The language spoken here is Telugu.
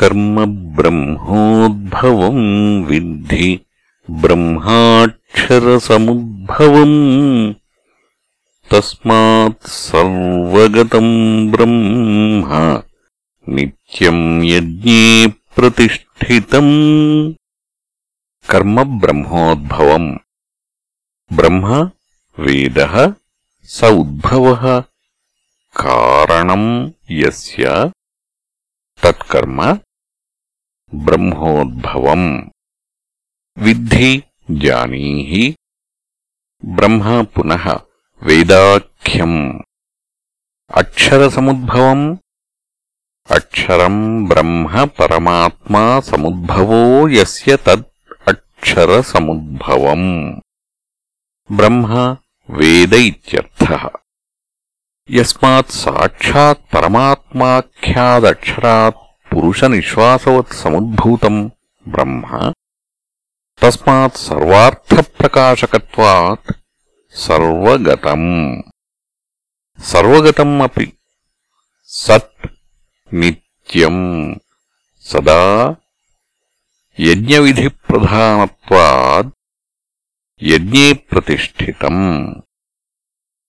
कर्म ब्रह्मोद्भवम् विद्धि ब्रह्माक्षरसमुद्भवम् तस्मात् सर्वगतम् ब्रह्म नित्यम् यज्ञे प्रतिष्ठितम् कर्म ब्रह्मोद्भवम् ब्रह्म वेदः स उद्भवः कारणम् यस्य తత్కర్మ బ్రహ్మోద్భవం విద్ధి జానీహి బ్రహ్మ పునః వేదాఖ్యం అక్షరసముద్భవం అక్షరం బ్రహ్మ పరమాత్మా సముద్భవో యస్య తద్ అక్షరసముద్భవం బ్రహ్మ వేద ఇత్యర్థ యస్మాత్ సాక్షాత్ పరమాత్మాఖ్యాదక్షరాత్ పురుష నిశ్వాసవత్ సముద్భూతం బ్రహ్మ తస్మాత్ సర్వార్థ ప్రకాశకత్వాత్ సర్వగతం సర్వగతం అపి సత్ నిత్యం సదా యజ్ఞవిధి ప్రధానత్వాత్ యజ్ఞే ప్రతిష్ఠితం